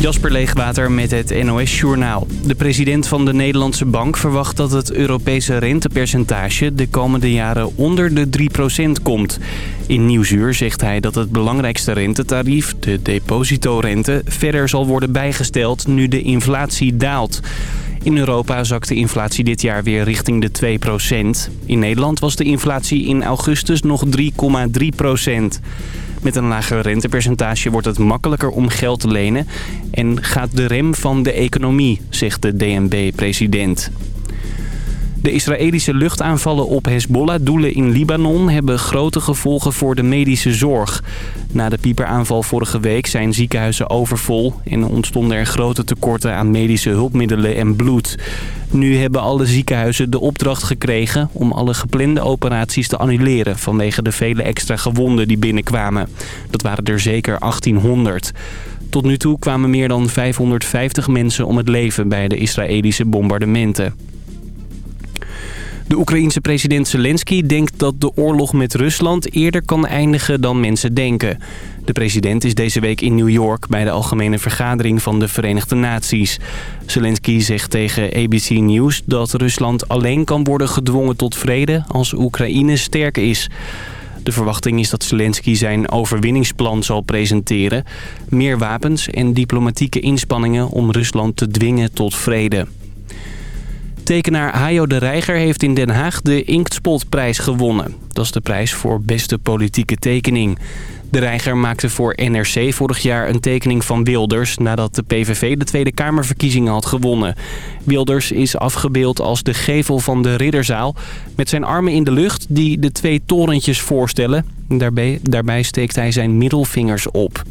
Jasper Leegwater met het NOS Journaal. De president van de Nederlandse Bank verwacht dat het Europese rentepercentage de komende jaren onder de 3% komt. In Nieuwsuur zegt hij dat het belangrijkste rentetarief, de depositorente, verder zal worden bijgesteld nu de inflatie daalt. In Europa zakt de inflatie dit jaar weer richting de 2%. In Nederland was de inflatie in augustus nog 3,3%. Met een lager rentepercentage wordt het makkelijker om geld te lenen... en gaat de rem van de economie, zegt de DNB-president. De Israëlische luchtaanvallen op Hezbollah-doelen in Libanon hebben grote gevolgen voor de medische zorg. Na de pieperaanval vorige week zijn ziekenhuizen overvol en ontstonden er grote tekorten aan medische hulpmiddelen en bloed. Nu hebben alle ziekenhuizen de opdracht gekregen om alle geplande operaties te annuleren vanwege de vele extra gewonden die binnenkwamen. Dat waren er zeker 1800. Tot nu toe kwamen meer dan 550 mensen om het leven bij de Israëlische bombardementen. De Oekraïense president Zelensky denkt dat de oorlog met Rusland eerder kan eindigen dan mensen denken. De president is deze week in New York bij de algemene vergadering van de Verenigde Naties. Zelensky zegt tegen ABC News dat Rusland alleen kan worden gedwongen tot vrede als Oekraïne sterk is. De verwachting is dat Zelensky zijn overwinningsplan zal presenteren. Meer wapens en diplomatieke inspanningen om Rusland te dwingen tot vrede. Tekenaar Hajo de Reiger heeft in Den Haag de Inktspotprijs gewonnen. Dat is de prijs voor beste politieke tekening. De Reiger maakte voor NRC vorig jaar een tekening van Wilders... nadat de PVV de Tweede Kamerverkiezingen had gewonnen. Wilders is afgebeeld als de gevel van de Ridderzaal... met zijn armen in de lucht die de twee torentjes voorstellen. Daarbij, daarbij steekt hij zijn middelvingers op.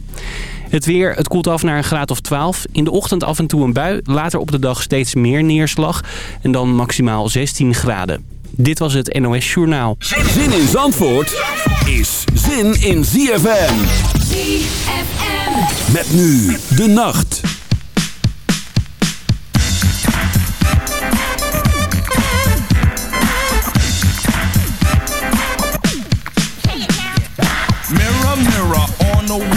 Het weer, het koelt af naar een graad of 12. In de ochtend af en toe een bui. Later op de dag steeds meer neerslag. En dan maximaal 16 graden. Dit was het NOS Journaal. Zin in Zandvoort is zin in ZFM. ZFM. Met nu de nacht. Mirror, mirror on the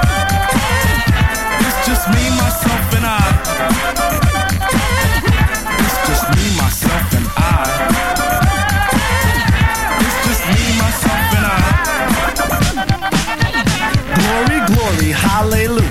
hallelujah.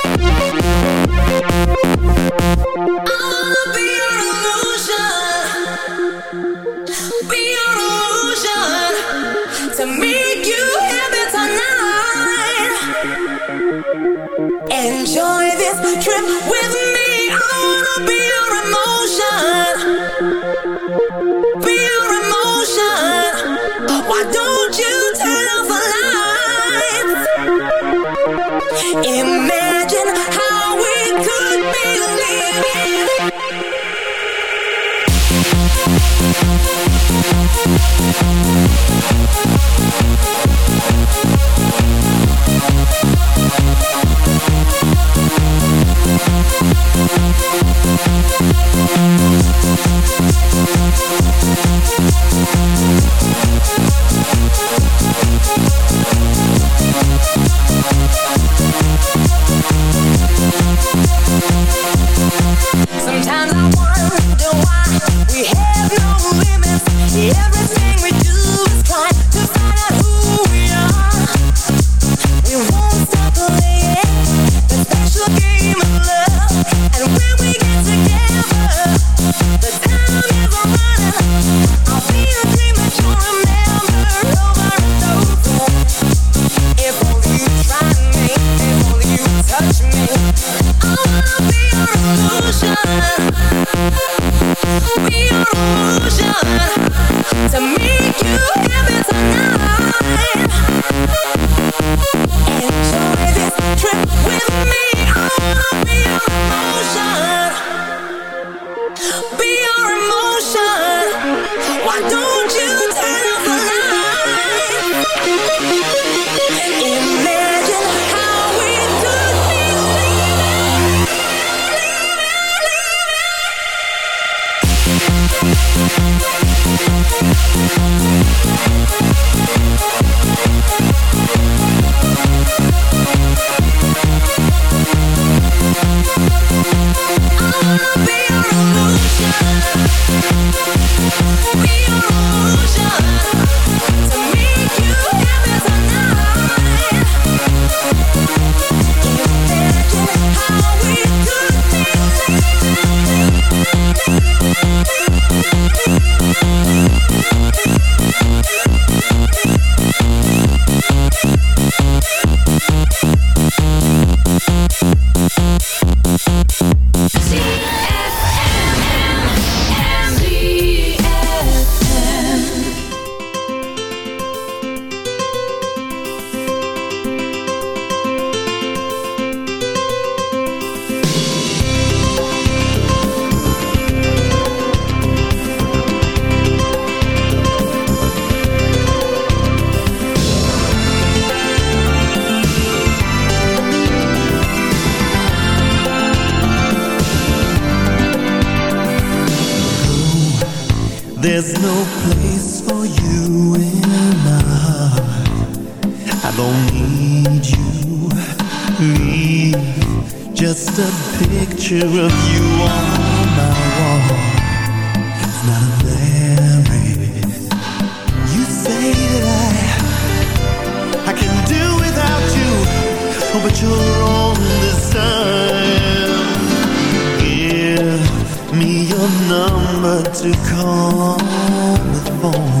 Imagine how we could be living. don't need you. Leave just a picture of you on my wall. It's not there, You say that I, I can do without you oh, But you're on this time Give me your number to call the phone.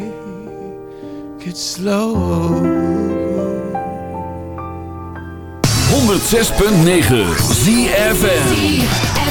it slow. 106.9 ZFN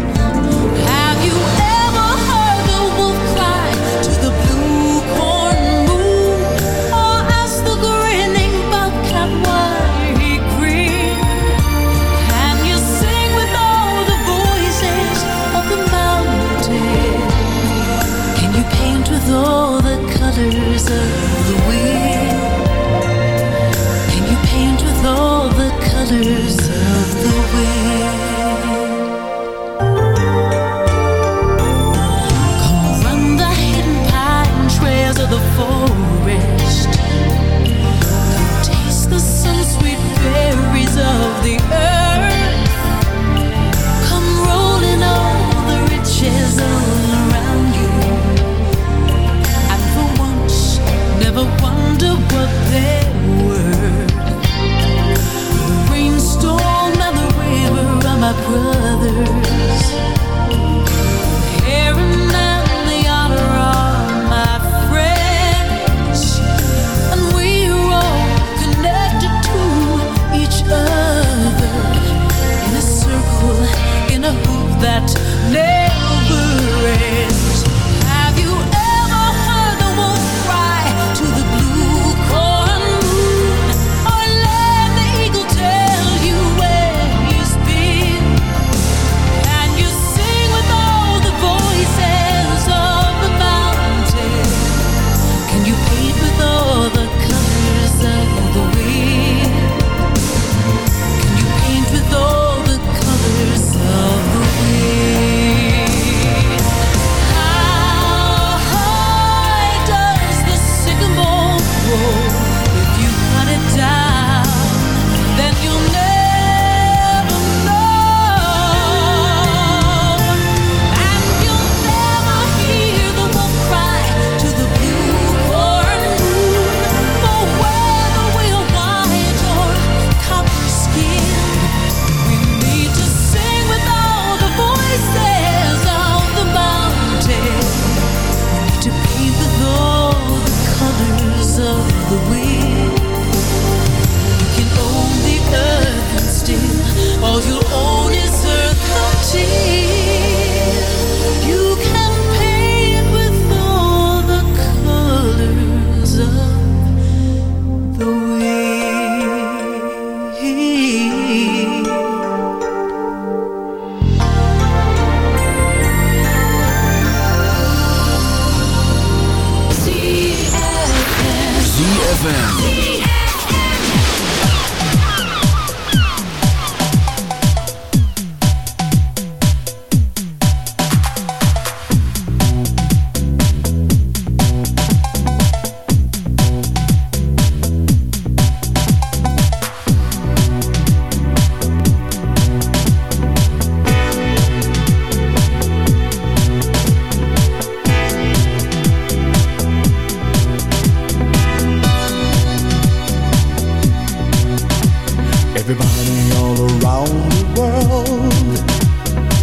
Everybody all around the world.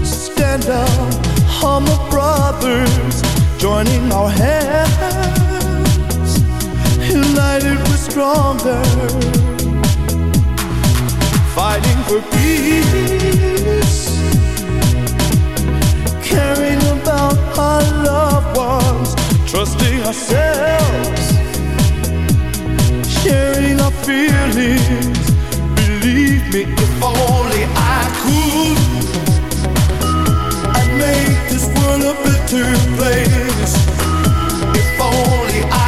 Stand up, humble brothers Joining our hands. United we're stronger. Fighting for peace. Caring about our loved ones Trusting ourselves. Sharing our feelings leave me if only I could. I'd make this world a better place if only I.